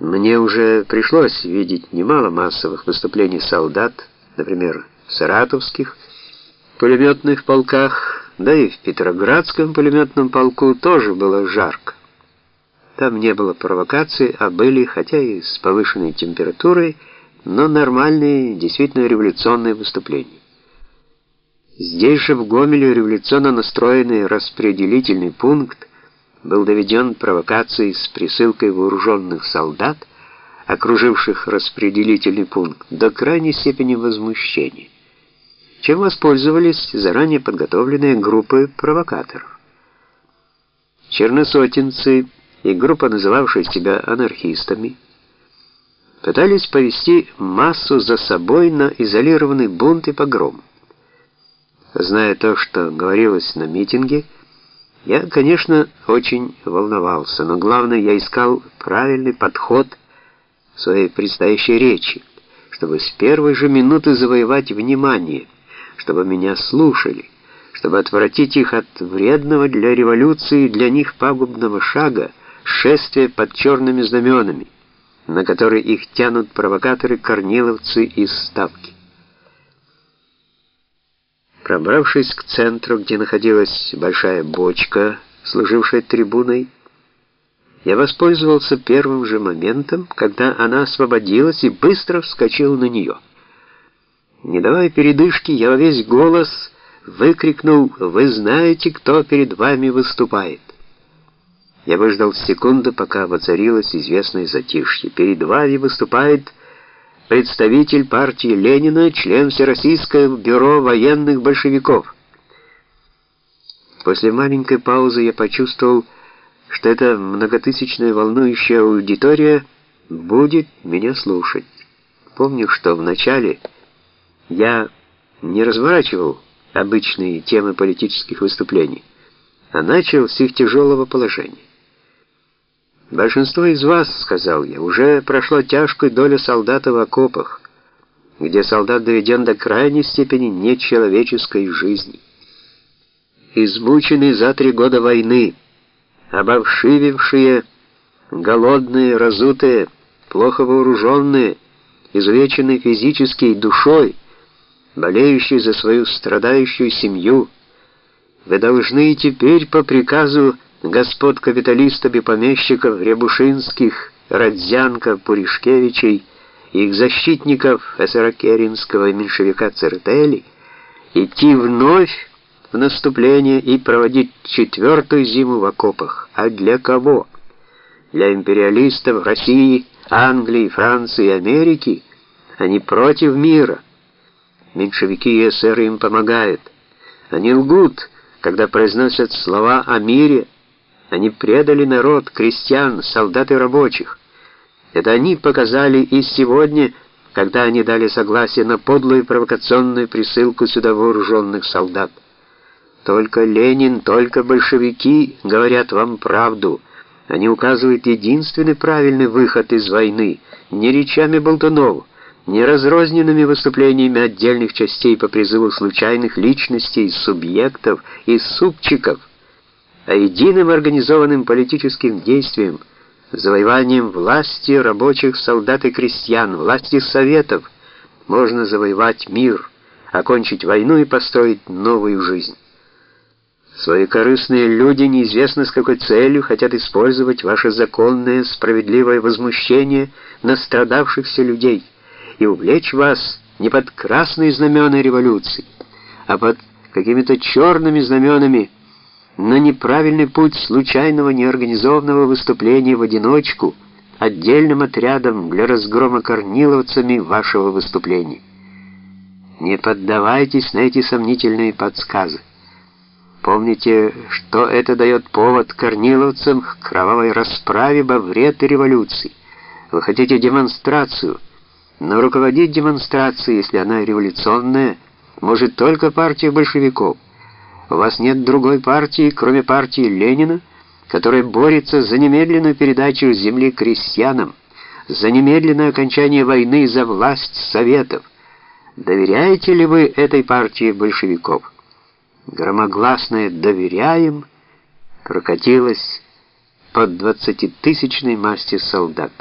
Мне уже пришлось видеть немало массовых выступлений солдат, например, в саратовских пулеметных полках, да и в Петроградском пулеметном полку тоже было жарко. Там не было провокаций, а были, хотя и с повышенной температурой, но нормальные, действительно революционные выступления. Здесь же в Гомеле революционно настроенный распределительный пункт был доведен провокацией с присылкой вооруженных солдат, окруживших распределительный пункт, до крайней степени возмущения, чем воспользовались заранее подготовленные группы провокаторов. Черносотенцы и группа, называвшая себя анархистами, пытались повести массу за собой на изолированный бунт и погром. Зная то, что говорилось на митинге, я, конечно, очень волновался, но главное, я искал правильный подход в своей предстоящей речи, чтобы с первой же минуты завоевать внимание, чтобы меня слушали, чтобы отвратить их от вредного для революции и для них пагубного шага, шествия под черными знаменами, на который их тянут провокаторы-корниловцы из Ставки. Пробравшись к центру, где находилась большая бочка, служившая трибуной, я воспользовался первым же моментом, когда она освободилась и быстро вскочил на нее. Не давая передышки, я весь голос выкрикнул «Вы знаете, кто перед вами выступает?» Я выждал секунду, пока воцарилось известное затишье. Перед вами выступает представитель партии Ленина, член Всероссийского бюро военных большевиков. После маленькой паузы я почувствовал, что эта многотысячная волнующая аудитория будет меня слушать. Помню, что вначале я не разворачивал обычные темы политических выступлений, а начал с их тяжелого положения. Большинство из вас, сказал я, уже прошло тяжкую долю солдата в окопах, где солдат доведен до крайней степени нечеловеческой жизни. Измученные за три года войны, обовшивившие, голодные, разутые, плохо вооруженные, изувеченные физически и душой, болеющие за свою страдающую семью, вы должны теперь по приказу господ капиталистов и помещиков Рябушинских, Родзянко, Пуришкевичей их защитников и меньшевика Цертели идти вновь в наступление и проводить четвертую зиму в окопах. А для кого? Для империалистов России, Англии, Франции и Америки? Они против мира. Меньшевики и эсеры им помогают. Они лгут, когда произносят слова о мире, они предали народ, крестьян, солдат и рабочих. Это они показали и сегодня, когда они дали согласие на подлую провокационную присылку сюда вооруженных солдат. Только Ленин, только большевики говорят вам правду. Они указывают единственный правильный выход из войны, не речами болтунов, не разрозненными выступлениями отдельных частей по призыву случайных личностей, субъектов и супчиков, а единым организованным политическим действием, завоеванием власти рабочих, солдат и крестьян, власти советов, можно завоевать мир, окончить войну и построить новую жизнь. Свои корыстные люди неизвестно с какой целью хотят использовать ваше законное, справедливое возмущение настрадавшихся людей и увлечь вас не под красные знамена революции, а под какими-то черными знаменами на неправильный путь случайного неорганизованного выступления в одиночку отдельным отрядом для разгрома корниловцами вашего выступления. Не поддавайтесь на эти сомнительные подсказы. Помните, что это дает повод корниловцам к кровавой расправе во вред революции. Вы хотите демонстрацию, но руководить демонстрацией, если она революционная, может только партия большевиков. У вас нет другой партии, кроме партии Ленина, которая борется за немедленную передачу земли крестьянам, за немедленное окончание войны за власть советов. Доверяете ли вы этой партии большевиков? Громогласное «доверяем» прокатилось под двадцатитысячной масти солдат.